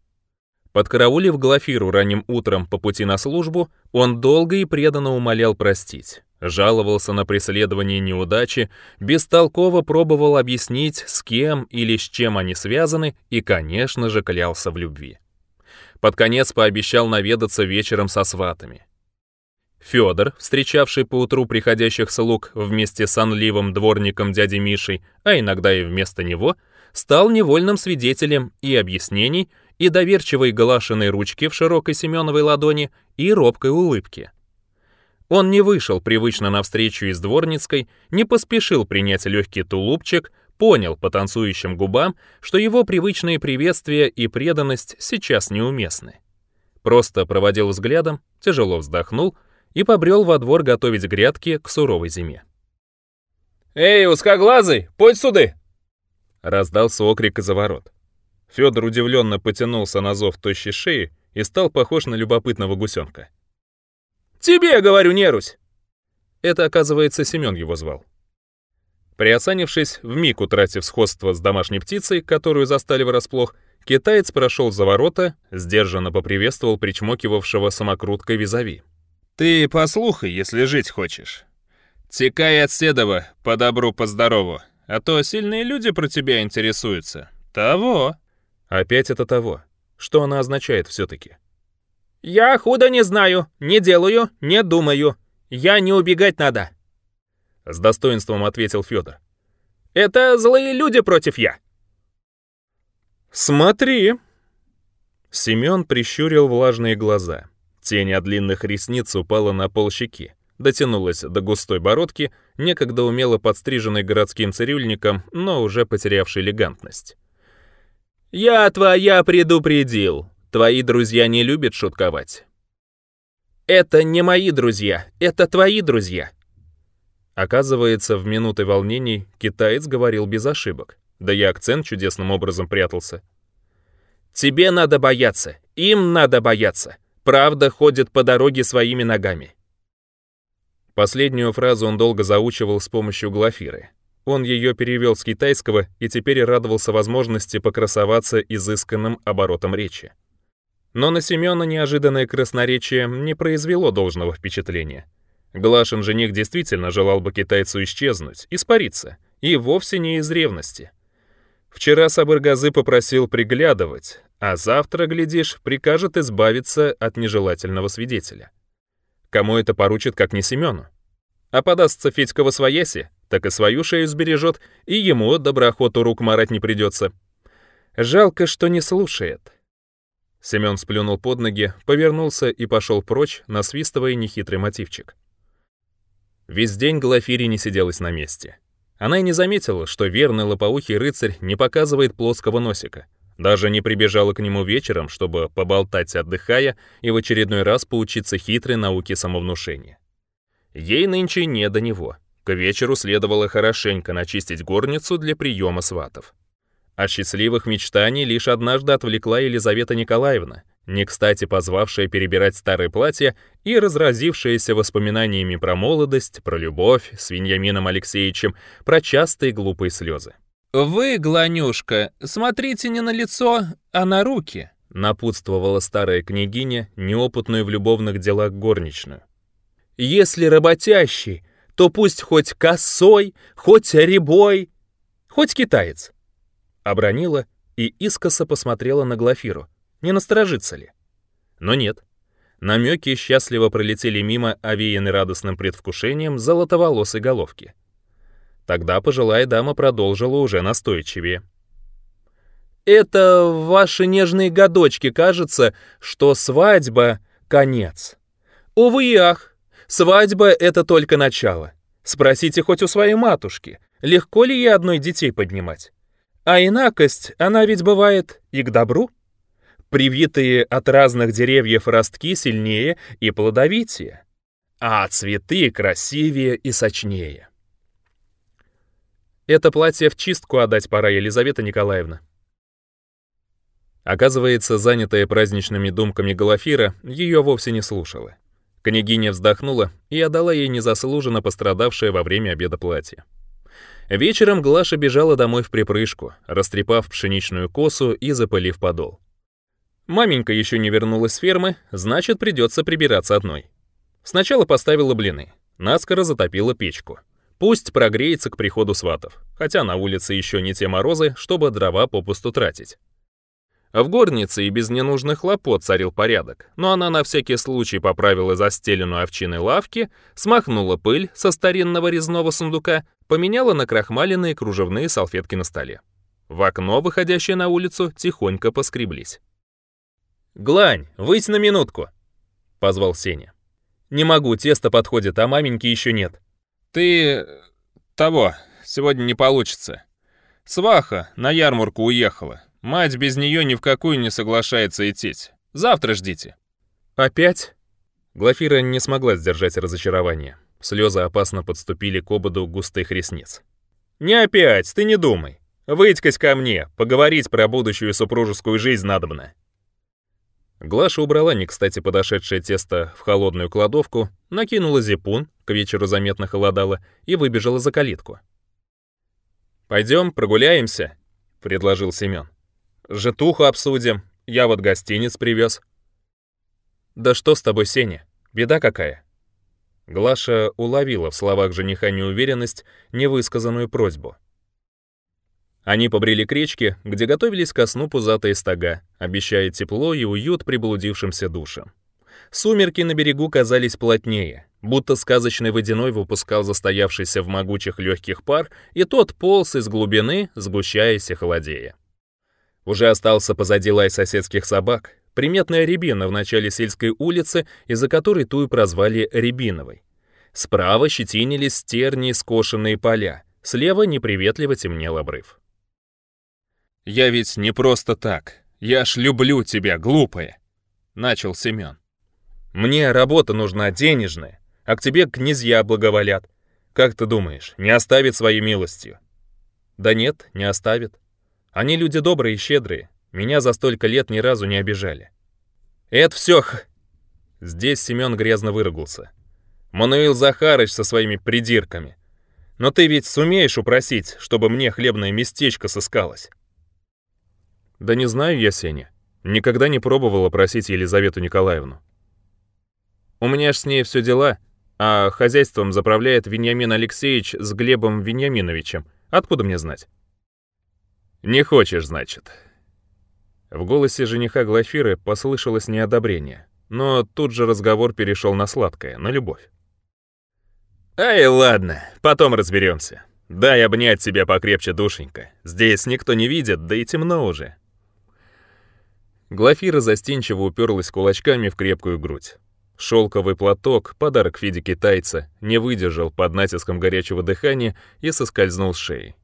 Подкараулив Глафиру ранним утром по пути на службу, он долго и преданно умолял простить. Жаловался на преследование неудачи, бестолково пробовал объяснить, с кем или с чем они связаны, и, конечно же, клялся в любви. Под конец пообещал наведаться вечером со сватами. Федор, встречавший поутру приходящих слуг вместе с Анливым дворником дяди Мишей, а иногда и вместо него, стал невольным свидетелем и объяснений, и доверчивой глашенной ручки в широкой Семеновой ладони, и робкой улыбки. Он не вышел привычно навстречу из дворницкой, не поспешил принять легкий тулупчик, понял по танцующим губам, что его привычные приветствия и преданность сейчас неуместны. Просто проводил взглядом, тяжело вздохнул и побрел во двор готовить грядки к суровой зиме. «Эй, узкоглазый, подь суды!» Раздался окрик из-за ворот. Федор удивленно потянулся на зов тощей шеи и стал похож на любопытного гусенка. «Тебе, говорю, нерусь!» Это, оказывается, Семён его звал. Приосанившись, вмиг утратив сходство с домашней птицей, которую застали врасплох, китаец прошел за ворота, сдержанно поприветствовал причмокивавшего самокруткой визави. «Ты послухай, если жить хочешь. Текай от седова, по добру, по здорову, а то сильные люди про тебя интересуются. Того!» Опять это «того». Что она означает все-таки? «Я худо не знаю, не делаю, не думаю. Я не убегать надо». — с достоинством ответил Федор. «Это злые люди против я». «Смотри!» Семён прищурил влажные глаза. Тень от длинных ресниц упала на пол дотянулась до густой бородки, некогда умело подстриженной городским цирюльником, но уже потерявшей элегантность. «Я твоя предупредил. Твои друзья не любят шутковать». «Это не мои друзья, это твои друзья», Оказывается, в минуты волнений китаец говорил без ошибок, да и акцент чудесным образом прятался. «Тебе надо бояться, им надо бояться. Правда ходит по дороге своими ногами». Последнюю фразу он долго заучивал с помощью глафиры. Он ее перевел с китайского и теперь радовался возможности покрасоваться изысканным оборотом речи. Но на Семена неожиданное красноречие не произвело должного впечатления. Глашин жених действительно желал бы китайцу исчезнуть, испариться, и вовсе не из ревности. Вчера Сабыргазы попросил приглядывать, а завтра, глядишь, прикажет избавиться от нежелательного свидетеля. Кому это поручит, как не Семену? А подастся Федька во свояси, так и свою шею сбережет, и ему доброохоту рук марать не придется. Жалко, что не слушает. Семен сплюнул под ноги, повернулся и пошел прочь, насвистывая нехитрый мотивчик. Весь день Глафири не сиделась на месте. Она и не заметила, что верный лопоухий рыцарь не показывает плоского носика. Даже не прибежала к нему вечером, чтобы поболтать, отдыхая, и в очередной раз поучиться хитрой науке самовнушения. Ей нынче не до него. К вечеру следовало хорошенько начистить горницу для приема сватов. От счастливых мечтаний лишь однажды отвлекла Елизавета Николаевна, не кстати позвавшая перебирать старые платья и разразившаяся воспоминаниями про молодость, про любовь с Виньямином Алексеевичем, про частые глупые слезы. «Вы, Гланюшка, смотрите не на лицо, а на руки», напутствовала старая княгиня, неопытную в любовных делах горничную. «Если работящий, то пусть хоть косой, хоть рябой, хоть китаец», обронила и искоса посмотрела на Глафиру, не насторожится ли. Но нет. Намеки счастливо пролетели мимо, овеяны радостным предвкушением золотоволосой головки. Тогда пожилая дама продолжила уже настойчивее. «Это ваши нежные годочки, кажется, что свадьба — конец. Увы и ах, свадьба — это только начало. Спросите хоть у своей матушки, легко ли ей одной детей поднимать? А инакость, она ведь бывает и к добру» привитые от разных деревьев ростки сильнее и плодовитее, а цветы красивее и сочнее. Это платье в чистку отдать пора, Елизавета Николаевна. Оказывается, занятая праздничными думками Галафира, ее вовсе не слушала. Княгиня вздохнула и отдала ей незаслуженно пострадавшее во время обеда платье. Вечером Глаша бежала домой в припрыжку, растрепав пшеничную косу и запылив подол. Маменька еще не вернулась с фермы, значит, придется прибираться одной. Сначала поставила блины, наскоро затопила печку. Пусть прогреется к приходу сватов, хотя на улице еще не те морозы, чтобы дрова попусту тратить. В горнице и без ненужных хлопот царил порядок, но она на всякий случай поправила застеленную овчиной лавки, смахнула пыль со старинного резного сундука, поменяла на крахмаленные кружевные салфетки на столе. В окно, выходящее на улицу, тихонько поскреблись. «Глань, выйди на минутку!» — позвал Сеня. «Не могу, тесто подходит, а маменьки еще нет». «Ты... того, сегодня не получится. Сваха на ярмарку уехала. Мать без нее ни в какую не соглашается идти. Завтра ждите». «Опять?» Глафира не смогла сдержать разочарование. Слезы опасно подступили к ободу густых ресниц. «Не опять, ты не думай. Выйдь-кась ко мне, поговорить про будущую супружескую жизнь надобно». Глаша убрала не кстати подошедшее тесто в холодную кладовку, накинула зипун, к вечеру заметно холодала и выбежала за калитку. «Пойдем прогуляемся», — предложил Семен. «Житуху обсудим, я вот гостиниц привез». «Да что с тобой, Сеня? Беда какая?» Глаша уловила в словах жениха неуверенность, невысказанную просьбу. Они побрели к речке, где готовились ко сну пузатые стога, обещая тепло и уют приблудившимся душам. Сумерки на берегу казались плотнее, будто сказочный водяной выпускал застоявшийся в могучих легких пар, и тот полз из глубины, сгущаясь и холодея. Уже остался позади лай соседских собак, приметная рябина в начале сельской улицы, из-за которой тую прозвали Рябиновой. Справа щетинились стерни скошенные поля, слева неприветливо темнел обрыв. Я ведь не просто так. Я ж люблю тебя, глупая. Начал Семен. Мне работа нужна денежная, а к тебе князья благоволят. Как ты думаешь, не оставит своей милостью? Да нет, не оставит. Они люди добрые и щедрые. Меня за столько лет ни разу не обижали. Это все х... Здесь Семен грязно выругался. Мануил Захарыч со своими придирками. Но ты ведь сумеешь упросить, чтобы мне хлебное местечко сыскалось? Да не знаю я Сеня. Никогда не пробовала просить Елизавету Николаевну. У меня ж с ней все дела, а хозяйством заправляет Вениамин Алексеевич с Глебом Вениаминовичем. Откуда мне знать? Не хочешь, значит. В голосе жениха Глафиры послышалось неодобрение, но тут же разговор перешел на сладкое, на любовь. «Ай, ладно, потом разберемся. Дай обнять тебя покрепче, душенька. Здесь никто не видит, да и темно уже. Глафира застенчиво уперлась кулачками в крепкую грудь. Шелковый платок, подарок в виде китайца, не выдержал под натиском горячего дыхания и соскользнул с шеи.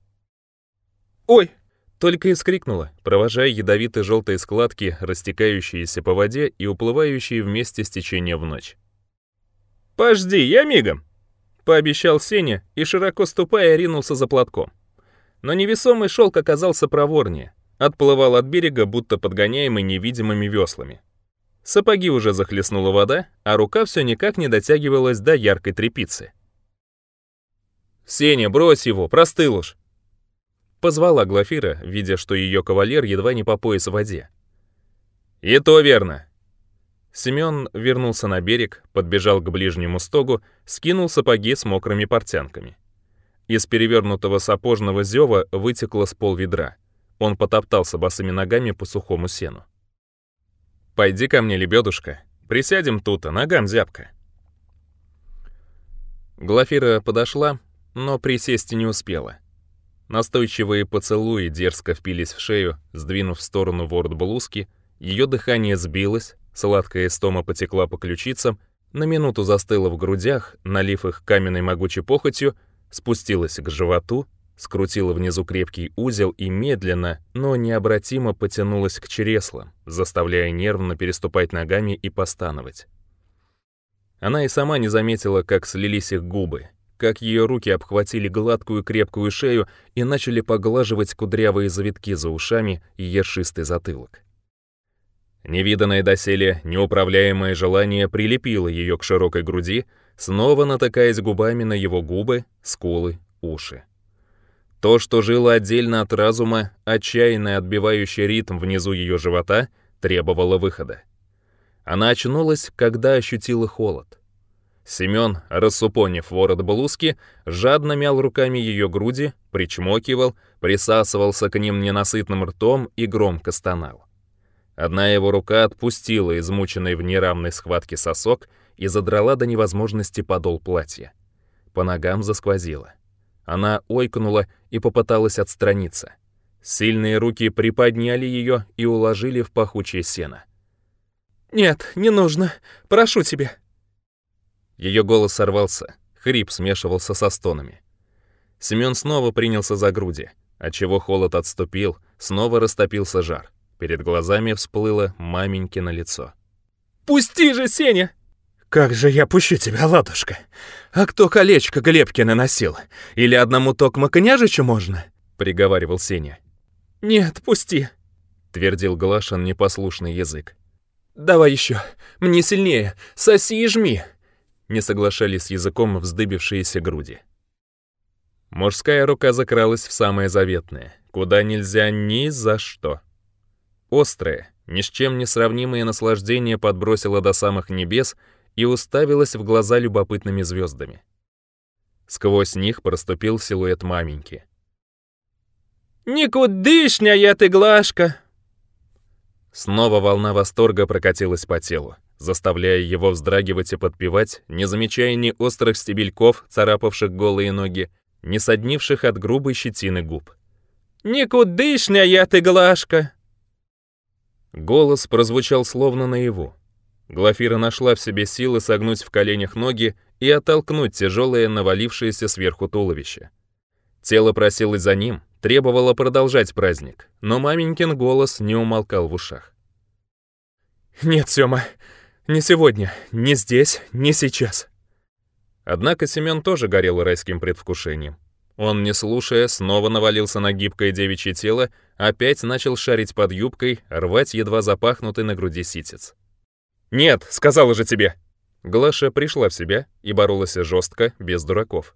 «Ой!» — только и вскрикнула, провожая ядовитые желтые складки, растекающиеся по воде и уплывающие вместе с течением в ночь. «Пожди, я мигом!» — пообещал Сеня и, широко ступая, ринулся за платком. Но невесомый шелк оказался проворнее отплывал от берега, будто подгоняемый невидимыми веслами. Сапоги уже захлестнула вода, а рука все никак не дотягивалась до яркой трепицы. «Сеня, брось его, простыл уж!» Позвала Глафира, видя, что ее кавалер едва не по пояс в воде. «И то верно!» Семен вернулся на берег, подбежал к ближнему стогу, скинул сапоги с мокрыми портянками. Из перевернутого сапожного зева вытекло с пол ведра — он потоптался босыми ногами по сухому сену. «Пойди ко мне, лебедушка. Присядем тут, а ногам зябко». Глафира подошла, но присесть не успела. Настойчивые поцелуи дерзко впились в шею, сдвинув в сторону ворот блузки, ее дыхание сбилось, сладкая стома потекла по ключицам, на минуту застыла в грудях, налив их каменной могучей похотью, спустилась к животу, скрутила внизу крепкий узел и медленно, но необратимо потянулась к череслам, заставляя нервно переступать ногами и постановать. Она и сама не заметила, как слились их губы, как ее руки обхватили гладкую крепкую шею и начали поглаживать кудрявые завитки за ушами и ершистый затылок. Невиданное доселе неуправляемое желание прилепило ее к широкой груди, снова натыкаясь губами на его губы, скулы, уши. То, что жило отдельно от разума, отчаянно отбивающий ритм внизу ее живота, требовало выхода. Она очнулась, когда ощутила холод. Семен, рассупонив ворот блузки, жадно мял руками ее груди, причмокивал, присасывался к ним ненасытным ртом и громко стонал. Одна его рука отпустила измученный в неравной схватке сосок и задрала до невозможности подол платья. По ногам засквозило. Она ойкнула и попыталась отстраниться. Сильные руки приподняли ее и уложили в пахучее сено. «Нет, не нужно. Прошу тебя». Ее голос сорвался. Хрип смешивался со стонами. Семён снова принялся за груди, отчего холод отступил, снова растопился жар. Перед глазами всплыло маменькино лицо. «Пусти же, Сеня!» Как же я пущу тебя, ладушка? А кто колечко Глебкина наносил? Или одному токма княжичу можно?» — приговаривал Сеня. «Нет, пусти», — твердил Глашин непослушный язык. «Давай еще, мне сильнее, соси и жми!» Не соглашались с языком вздыбившиеся груди. Мужская рука закралась в самое заветное, куда нельзя ни за что. Острое, ни с чем не сравнимое наслаждение подбросило до самых небес — и уставилась в глаза любопытными звездами. Сквозь них проступил силуэт маменьки. «Никудышняя ты, Глашка!» Снова волна восторга прокатилась по телу, заставляя его вздрагивать и подпевать, не замечая ни острых стебельков, царапавших голые ноги, ни соднивших от грубой щетины губ. «Никудышняя ты, Глашка!» Голос прозвучал словно наяву, Глафира нашла в себе силы согнуть в коленях ноги и оттолкнуть тяжелое, навалившееся сверху туловище. Тело просилось за ним, требовало продолжать праздник, но маменькин голос не умолкал в ушах. «Нет, Сёма, не сегодня, не здесь, не сейчас». Однако Семён тоже горел райским предвкушением. Он, не слушая, снова навалился на гибкое девичье тело, опять начал шарить под юбкой, рвать едва запахнутый на груди ситец. «Нет, сказала же тебе!» Глаша пришла в себя и боролась жестко, без дураков.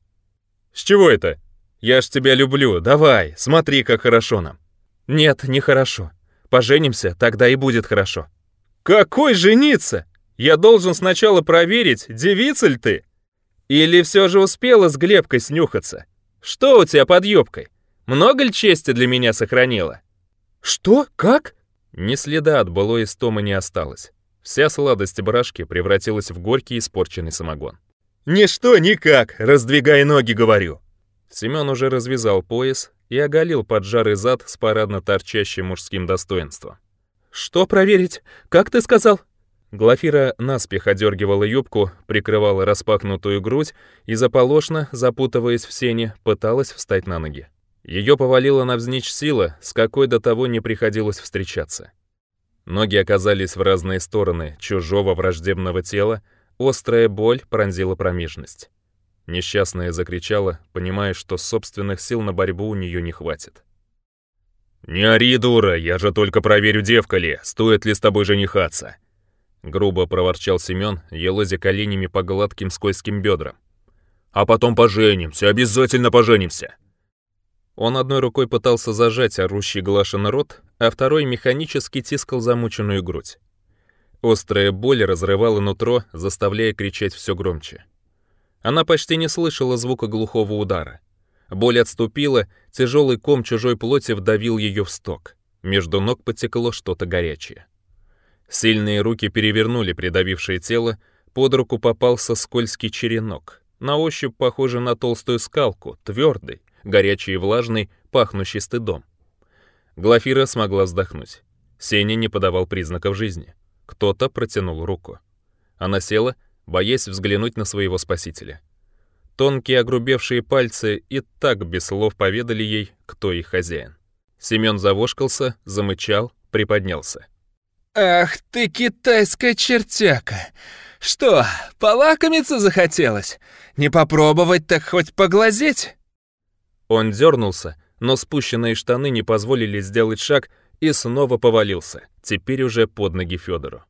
«С чего это? Я ж тебя люблю, давай, смотри, как хорошо нам!» «Нет, не хорошо. Поженимся, тогда и будет хорошо». «Какой жениться? Я должен сначала проверить, девица ли ты? Или все же успела с Глебкой снюхаться? Что у тебя под юбкой? Много ли чести для меня сохранила?» «Что? Как?» Ни следа от былой истомы не осталось. Вся сладость барашки превратилась в горький испорченный самогон. «Ничто никак! Раздвигай ноги, говорю!» Семён уже развязал пояс и оголил поджарый зад с парадно торчащим мужским достоинством. «Что проверить? Как ты сказал?» Глафира наспех одергивала юбку, прикрывала распахнутую грудь и заполошно, запутываясь в сене, пыталась встать на ноги. Ее повалила навзничь сила, с какой до того не приходилось встречаться. Ноги оказались в разные стороны чужого враждебного тела, острая боль пронзила промежность. Несчастная закричала, понимая, что собственных сил на борьбу у нее не хватит. «Не ори, дура, я же только проверю, девка ли, стоит ли с тобой женихаться!» Грубо проворчал Семен, елозя коленями по гладким скользким бедрам. «А потом поженимся, обязательно поженимся!» Он одной рукой пытался зажать орущий Глашин рот, а второй механически тискал замученную грудь. Острая боль разрывала нутро, заставляя кричать все громче. Она почти не слышала звука глухого удара. Боль отступила, тяжелый ком чужой плоти вдавил ее в сток. Между ног потекло что-то горячее. Сильные руки перевернули придавившее тело, под руку попался скользкий черенок. На ощупь похожий на толстую скалку, твердый, горячий и влажный, пахнущий стыдом. Глафира смогла вздохнуть. Сеня не подавал признаков жизни. Кто-то протянул руку. Она села, боясь взглянуть на своего спасителя. Тонкие огрубевшие пальцы и так без слов поведали ей, кто их хозяин. Семён завошкался, замычал, приподнялся. «Ах ты, китайская чертяка! Что, полакомиться захотелось? Не попробовать, так хоть поглазеть?» Он дернулся, но спущенные штаны не позволили сделать шаг и снова повалился, теперь уже под ноги Федору.